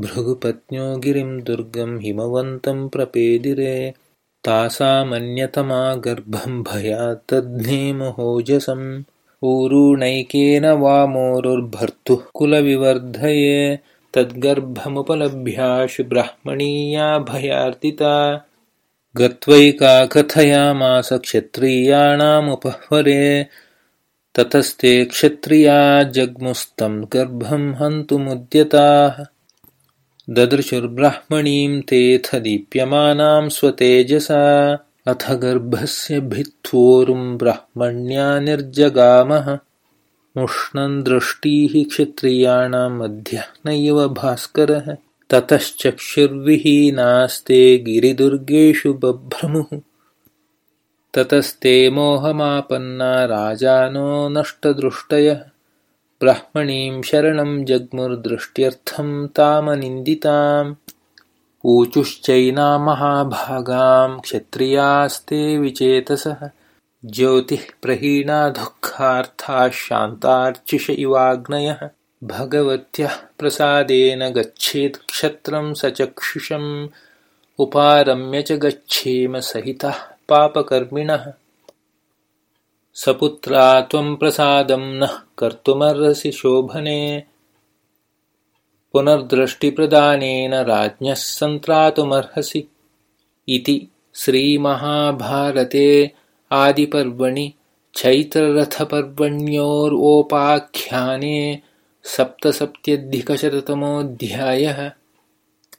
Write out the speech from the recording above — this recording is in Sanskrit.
भृगुपत्न्यो गिरिं दुर्गं हिमवन्तं प्रपेदिरे तासामन्यतमा गर्भं भयात्तद्धेमहोजसम् ऊरुणैकेन वामोरुर्भर्तुः कुलविवर्धये तद्गर्भमुपलभ्याशु ब्राह्मणीया भयार्दिता गत्वैका कथयामास क्षत्रियाणामुपह्वरे ततस्ते क्षत्रिया जग्मुस्तं गर्भं हन्तुमुद्यताः ददृशुर्ब्राह्मणीं तेऽथ दीप्यमानां स्वतेजसा। अथ गर्भस्य भित्त्वोरुं ब्राह्मण्या निर्जगामः। मुष्णं दृष्टिः क्षत्रियाणां मध्यः नैव भास्करः। ततश्चक्षुर्विहीनास्ते गिरिदुर्गेषु बभ्रमुः। ततस्ते मोहमापन्ना राजानो नष्टदृष्टयः ब्राह्मणीं शरणं जग्मुर्दृष्ट्यर्थं तामनिन्दिताम्। ऊचुश्चैनामहाभागां क्षत्रियास्ते विचेतसः। ज्योतिः प्रहीणा दुःखार्थाः शान्तार्चिष इवाग्नयः। भगवत्यः प्रसादेन गच्छेत्क्षत्रं सचक्षुषम्। उपारम्य च गच्छेम सहितः पापकर्मिणः सपुत्रा त्वं प्रसादं नः कर्तुमर्हसि शोभने। पुनर्दृष्टिप्रदानेन राज्ञः सन्त्रातुमर्हसि। इति श्रीमहाभारते आदिपर्वणि चैत्ररथपर्वण्योरोपाख्याने सप्तसप्त्यधिकशततमोऽध्यायः।